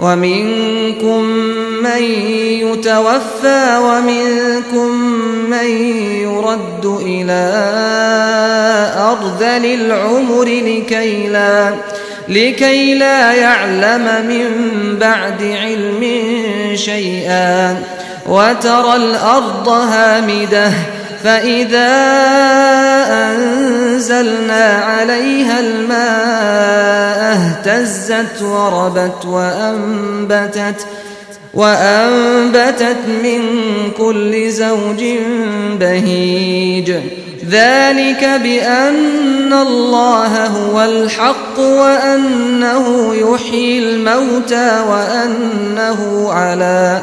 ومنكم من يتوفى ومنكم من يرد إلى أرذل العمر لكي لا, لكي لا يعلم من بعد علم شيئا وترى الأرض هامدة فإذا أنزلنا عليها الماء اهتزت وربت وأنبتت وأنبتت من كل زوج بهيج ذلك بأن الله هو الحق وأنه يحيي الموتى وأنه على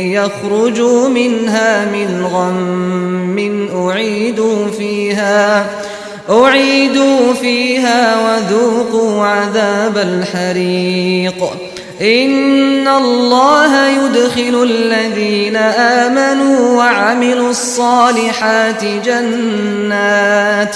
يخرجوا منها من غم أعيدوا فيها أعيدوا فيها وذوقوا عذاب الحريق. إن الله يدخل الذين آمنوا وعملوا الصالحات جنات.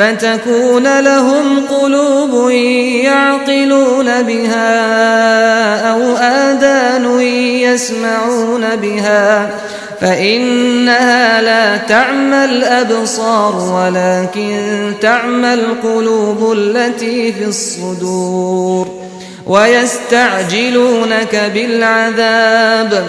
فتكون لهم قلوب يعقلون بها أو آذان يسمعون بها فإنها لا تعمى الأبصار ولكن تعمى القلوب التي في الصدور ويستعجلونك بالعذاب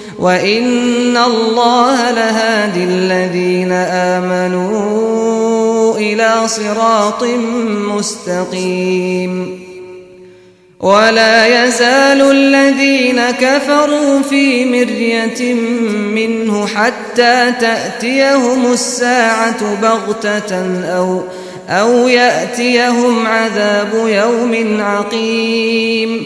وإن الله لهادي الذين آمنوا إلى صراط مستقيم ولا يزال الذين كفروا في مرية منه حتى تأتيهم الساعة بغتة أو أو يأتيهم عذاب يوم عقيم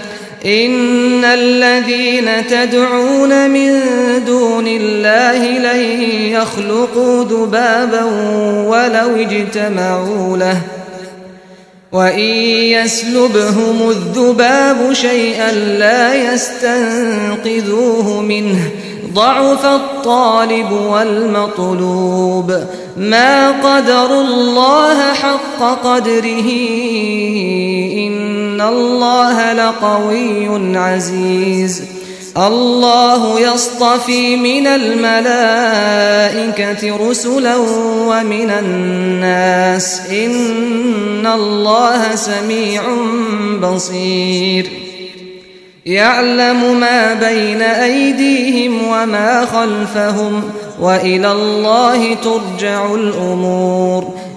ان الذين تدعون من دون الله لن يخلقوا ذبابا ولو اجتمعوا له وان يسلبهم الذباب شيئا لا يستنقذوه منه ضعف الطالب والمطلوب ما قدر الله حق قدره ان ان الله لقوي عزيز. الله يصطفي من الملائكه رسلا ومن الناس. ان الله سميع بصير. يعلم ما بين ايديهم وما خلفهم. والى الله ترجع الأمور.